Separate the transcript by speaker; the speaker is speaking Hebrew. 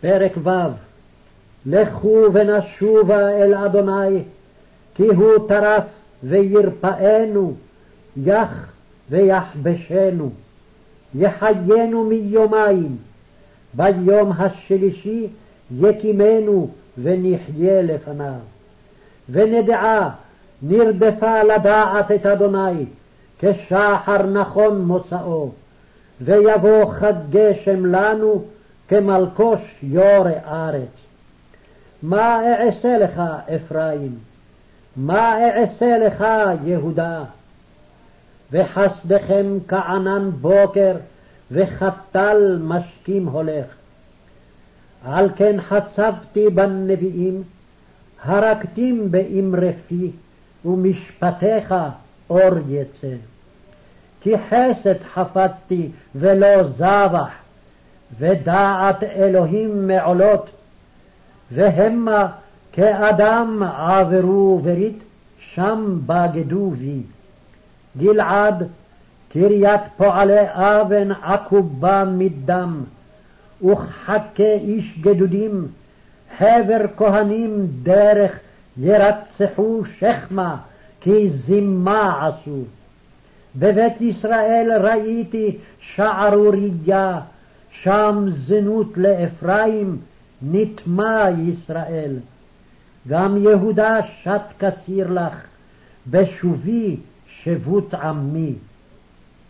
Speaker 1: פרק ו' לכו ונשובה אל אדוני, כי הוא טרף וירפאנו, יח ויחבשנו, יחיינו מיומיים, ביום השלישי יקימנו ונחיה לפניו. ונדעה נרדפה לדעת את אדוני, כשחר נכון מוצאו, ויבוא חד גשם לנו, כמלקוש יורה ארץ. מה אעשה לך, אפרים? מה אעשה לך, יהודה? וחסדכם כענן בוקר, וחתל משכים הולך. על כן חצבתי בנביאים, הרגתים באמרי פי, ומשפטיך אור יצא. כי חסד חפצתי ולא זבח, ודעת אלוהים מעולות, והמה כאדם עברו ברית, שם בגדו בי. גלעד, קריית פועלי אבן עקובה מדם, וכחכה איש גדודים, חבר כהנים דרך ירצחו שכמה, כי זימה עשו. בבית ישראל ראיתי שערורייה, שם זנות לאפרים, נטמע ישראל. גם יהודה שת קציר לך, בשובי שבות עמי.